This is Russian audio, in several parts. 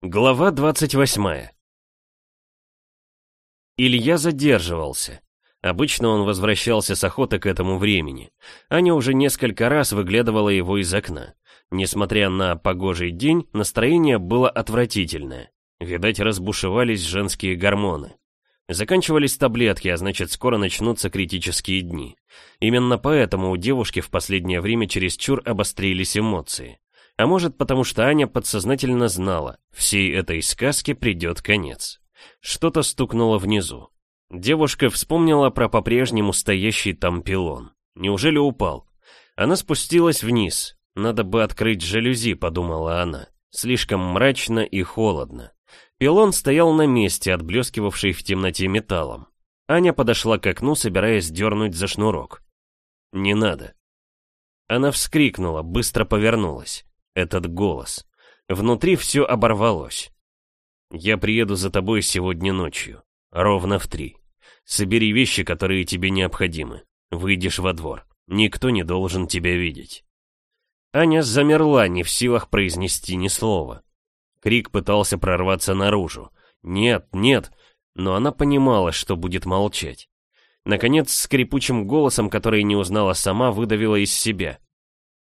Глава 28 Илья задерживался. Обычно он возвращался с охоты к этому времени. Аня уже несколько раз выглядывала его из окна. Несмотря на погожий день, настроение было отвратительное. Видать, разбушевались женские гормоны. Заканчивались таблетки, а значит, скоро начнутся критические дни. Именно поэтому у девушки в последнее время чересчур обострились эмоции. А может, потому что Аня подсознательно знала, всей этой сказке придет конец. Что-то стукнуло внизу. Девушка вспомнила про по-прежнему стоящий там пилон. Неужели упал? Она спустилась вниз. Надо бы открыть жалюзи, подумала она. Слишком мрачно и холодно. Пилон стоял на месте, отблескивавший в темноте металлом. Аня подошла к окну, собираясь дернуть за шнурок. «Не надо». Она вскрикнула, быстро повернулась этот голос. Внутри все оборвалось. «Я приеду за тобой сегодня ночью, ровно в три. Собери вещи, которые тебе необходимы. Выйдешь во двор. Никто не должен тебя видеть». Аня замерла, не в силах произнести ни слова. Крик пытался прорваться наружу. «Нет, нет!» Но она понимала, что будет молчать. Наконец, скрипучим голосом, который не узнала сама, выдавила из себя.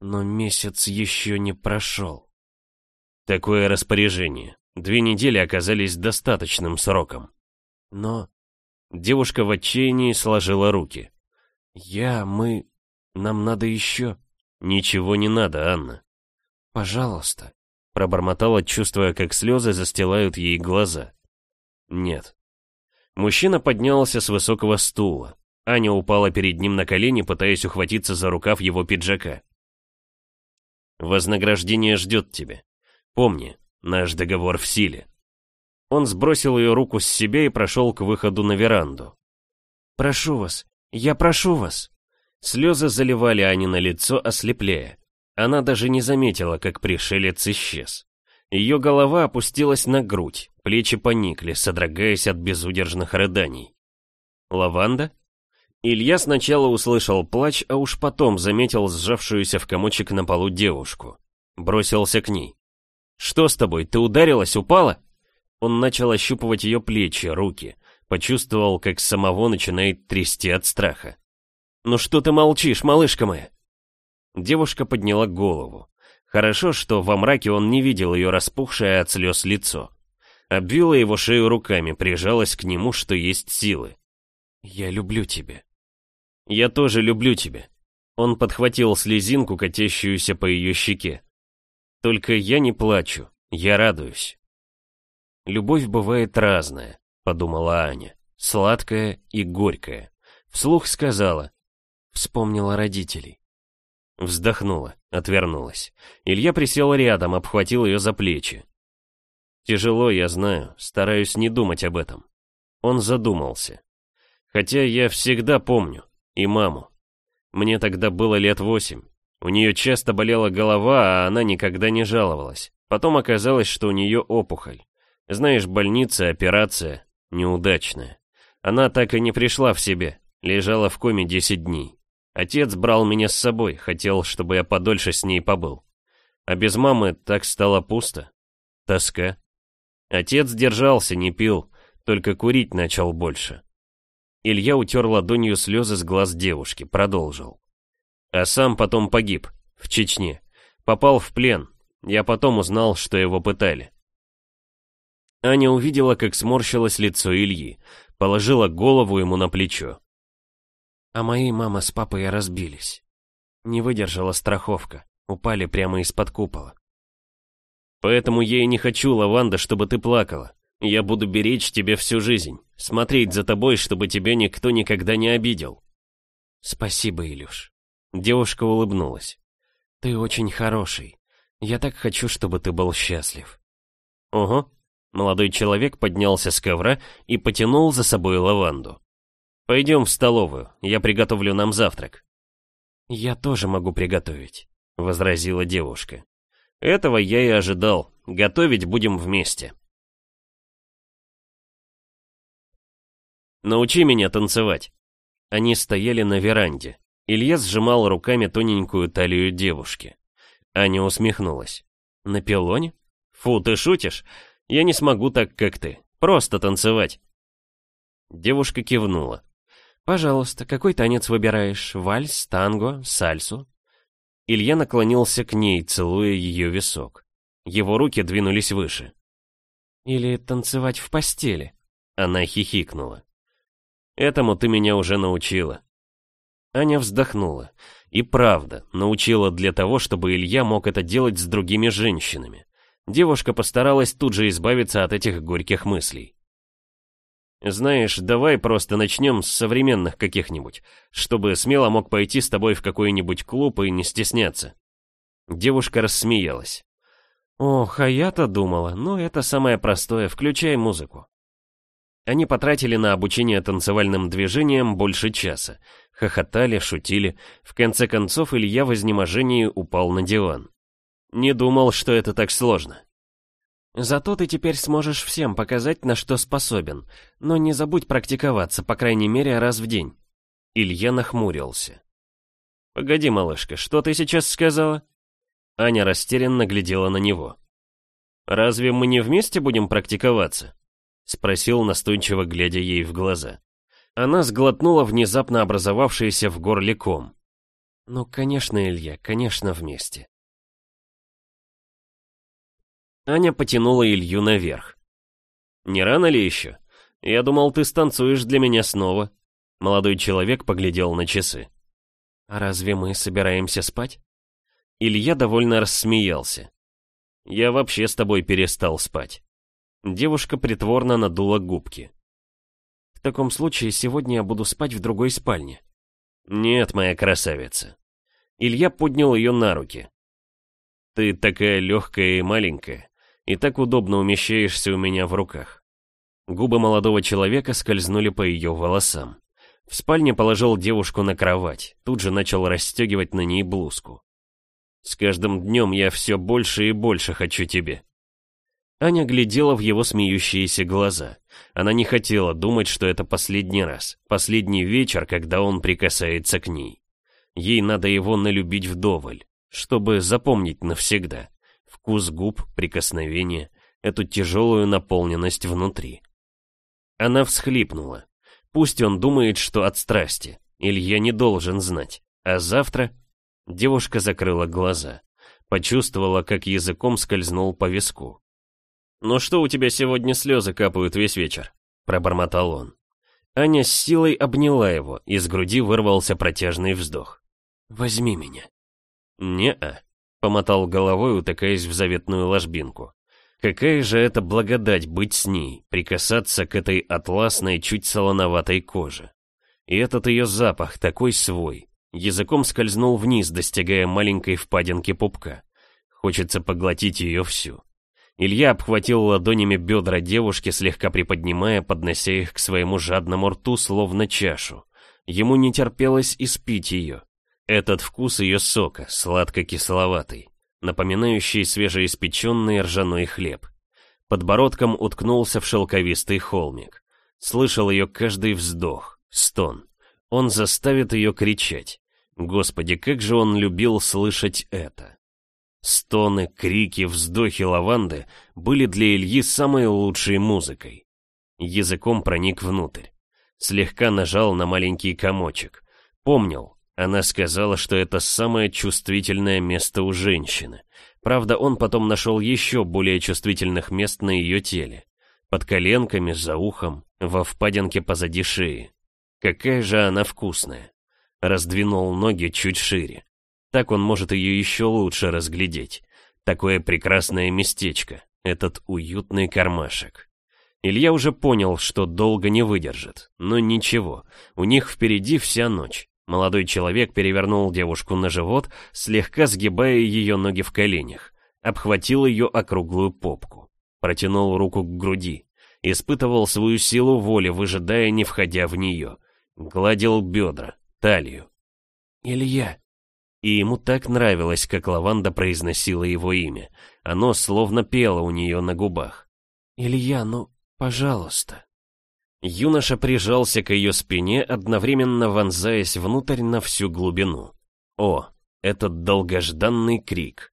Но месяц еще не прошел. Такое распоряжение. Две недели оказались достаточным сроком. Но... Девушка в отчаянии сложила руки. «Я, мы... Нам надо еще...» «Ничего не надо, Анна». «Пожалуйста», — пробормотала, чувствуя, как слезы застилают ей глаза. «Нет». Мужчина поднялся с высокого стула. Аня упала перед ним на колени, пытаясь ухватиться за рукав его пиджака. Вознаграждение ждет тебя. Помни, наш договор в силе. Он сбросил ее руку с себя и прошел к выходу на веранду. «Прошу вас, я прошу вас!» Слезы заливали Ани на лицо, ослепляя. Она даже не заметила, как пришелец исчез. Ее голова опустилась на грудь, плечи поникли, содрогаясь от безудержных рыданий. «Лаванда?» Илья сначала услышал плач, а уж потом заметил сжавшуюся в комочек на полу девушку. Бросился к ней. «Что с тобой, ты ударилась, упала?» Он начал ощупывать ее плечи, руки. Почувствовал, как самого начинает трясти от страха. «Ну что ты молчишь, малышка моя?» Девушка подняла голову. Хорошо, что во мраке он не видел ее распухшее от слез лицо. Обвила его шею руками, прижалась к нему, что есть силы. «Я люблю тебя», «Я тоже люблю тебя». Он подхватил слезинку, катящуюся по ее щеке. «Только я не плачу, я радуюсь». «Любовь бывает разная», — подумала Аня. «Сладкая и горькая». Вслух сказала. Вспомнила родителей. Вздохнула, отвернулась. Илья присел рядом, обхватил ее за плечи. Тяжело, я знаю, стараюсь не думать об этом. Он задумался. Хотя я всегда помню, и маму. Мне тогда было лет восемь. У нее часто болела голова, а она никогда не жаловалась. Потом оказалось, что у нее опухоль. Знаешь, больница, операция, неудачная. Она так и не пришла в себе, лежала в коме 10 дней. Отец брал меня с собой, хотел, чтобы я подольше с ней побыл. А без мамы так стало пусто. Тоска. Отец держался, не пил, только курить начал больше. Илья утер ладонью слезы с глаз девушки, продолжил. А сам потом погиб, в Чечне. Попал в плен. Я потом узнал, что его пытали. Аня увидела, как сморщилось лицо Ильи, положила голову ему на плечо. А мои мама с папой разбились. Не выдержала страховка, упали прямо из-под купола. Поэтому я и не хочу, Лаванда, чтобы ты плакала. Я буду беречь тебя всю жизнь, смотреть за тобой, чтобы тебя никто никогда не обидел. Спасибо, Илюш. Девушка улыбнулась. Ты очень хороший. Я так хочу, чтобы ты был счастлив. Ого. Молодой человек поднялся с ковра и потянул за собой лаванду. Пойдем в столовую, я приготовлю нам завтрак. Я тоже могу приготовить, возразила девушка. Этого я и ожидал. Готовить будем вместе. Научи меня танцевать». Они стояли на веранде. Илья сжимал руками тоненькую талию девушки. Аня усмехнулась. «На пилоне? Фу, ты шутишь? Я не смогу так, как ты. Просто танцевать. Девушка кивнула. «Пожалуйста, какой танец выбираешь? Вальс, танго, сальсу?» Илья наклонился к ней, целуя ее висок. Его руки двинулись выше. «Или танцевать в постели?» Она хихикнула. «Этому ты меня уже научила». Аня вздохнула. И правда, научила для того, чтобы Илья мог это делать с другими женщинами. Девушка постаралась тут же избавиться от этих горьких мыслей. «Знаешь, давай просто начнем с современных каких-нибудь, чтобы смело мог пойти с тобой в какой-нибудь клуб и не стесняться». Девушка рассмеялась. «Ох, а я-то думала, ну это самое простое, включай музыку». Они потратили на обучение танцевальным движениям больше часа. Хохотали, шутили. В конце концов Илья в изнеможении упал на диван. Не думал, что это так сложно. Зато ты теперь сможешь всем показать, на что способен. Но не забудь практиковаться, по крайней мере, раз в день. Илья нахмурился. «Погоди, малышка, что ты сейчас сказала?» Аня растерянно глядела на него. «Разве мы не вместе будем практиковаться?» Спросил настойчиво, глядя ей в глаза. Она сглотнула внезапно образовавшийся в горле ком. «Ну, конечно, Илья, конечно, вместе». Аня потянула Илью наверх. «Не рано ли еще? Я думал, ты станцуешь для меня снова». Молодой человек поглядел на часы. «А разве мы собираемся спать?» Илья довольно рассмеялся. «Я вообще с тобой перестал спать». Девушка притворно надула губки. «В таком случае сегодня я буду спать в другой спальне». «Нет, моя красавица». Илья поднял ее на руки. «Ты такая легкая и маленькая и так удобно умещаешься у меня в руках. Губы молодого человека скользнули по ее волосам. В спальне положил девушку на кровать, тут же начал расстегивать на ней блузку. «С каждым днем я все больше и больше хочу тебе». Аня глядела в его смеющиеся глаза. Она не хотела думать, что это последний раз, последний вечер, когда он прикасается к ней. Ей надо его налюбить вдоволь, чтобы запомнить навсегда вкус губ, прикосновение, эту тяжелую наполненность внутри. Она всхлипнула. Пусть он думает, что от страсти. Илья не должен знать. А завтра... Девушка закрыла глаза. Почувствовала, как языком скользнул по виску. «Ну что у тебя сегодня слезы капают весь вечер?» Пробормотал он. Аня с силой обняла его, из груди вырвался протяжный вздох. «Возьми меня». «Не-а», Помотал головой, утыкаясь в заветную ложбинку. Какая же это благодать быть с ней, прикасаться к этой атласной, чуть солоноватой коже. И этот ее запах такой свой. Языком скользнул вниз, достигая маленькой впадинки пупка. Хочется поглотить ее всю. Илья обхватил ладонями бедра девушки, слегка приподнимая, поднося их к своему жадному рту, словно чашу. Ему не терпелось испить ее. Этот вкус ее сока, сладко-кисловатый, напоминающий свежеиспеченный ржаной хлеб. Подбородком уткнулся в шелковистый холмик. Слышал ее каждый вздох, стон. Он заставит ее кричать. Господи, как же он любил слышать это. Стоны, крики, вздохи лаванды были для Ильи самой лучшей музыкой. Языком проник внутрь. Слегка нажал на маленький комочек. Помнил, она сказала, что это самое чувствительное место у женщины. Правда, он потом нашел еще более чувствительных мест на ее теле. Под коленками, за ухом, во впадинке позади шеи. Какая же она вкусная. Раздвинул ноги чуть шире. Так он может ее еще лучше разглядеть. Такое прекрасное местечко, этот уютный кармашек. Илья уже понял, что долго не выдержит. Но ничего, у них впереди вся ночь. Молодой человек перевернул девушку на живот, слегка сгибая ее ноги в коленях, обхватил ее округлую попку, протянул руку к груди, испытывал свою силу воли, выжидая, не входя в нее, гладил бедра, талию. «Илья!» И ему так нравилось, как лаванда произносила его имя. Оно словно пело у нее на губах. «Илья, ну, пожалуйста!» Юноша прижался к ее спине, одновременно вонзаясь внутрь на всю глубину. О, этот долгожданный крик.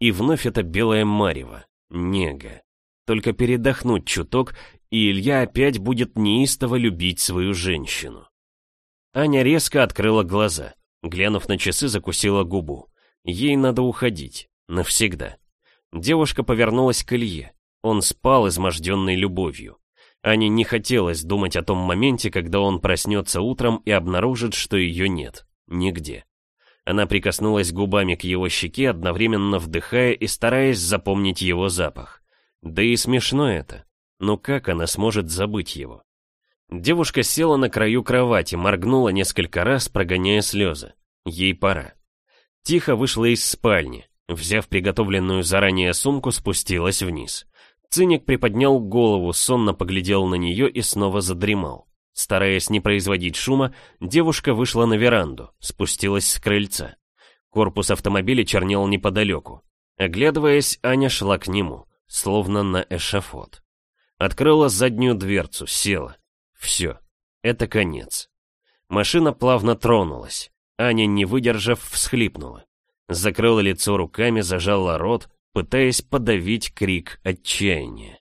И вновь это белое марево, нега. только передохнуть чуток, и Илья опять будет неистово любить свою женщину. Аня резко открыла глаза. Глянув на часы, закусила губу. Ей надо уходить. Навсегда. Девушка повернулась к Илье. Он спал, изможденный любовью. Ане не хотелось думать о том моменте, когда он проснется утром и обнаружит, что ее нет. Нигде. Она прикоснулась губами к его щеке, одновременно вдыхая и стараясь запомнить его запах. Да и смешно это. Но как она сможет забыть его? Девушка села на краю кровати, моргнула несколько раз, прогоняя слезы. Ей пора. Тихо вышла из спальни. Взяв приготовленную заранее сумку, спустилась вниз. Циник приподнял голову, сонно поглядел на нее и снова задремал. Стараясь не производить шума, девушка вышла на веранду, спустилась с крыльца. Корпус автомобиля чернел неподалеку. Оглядываясь, Аня шла к нему, словно на эшафот. Открыла заднюю дверцу, села. Все, это конец. Машина плавно тронулась. Аня, не выдержав, всхлипнула. Закрыла лицо руками, зажала рот, пытаясь подавить крик отчаяния.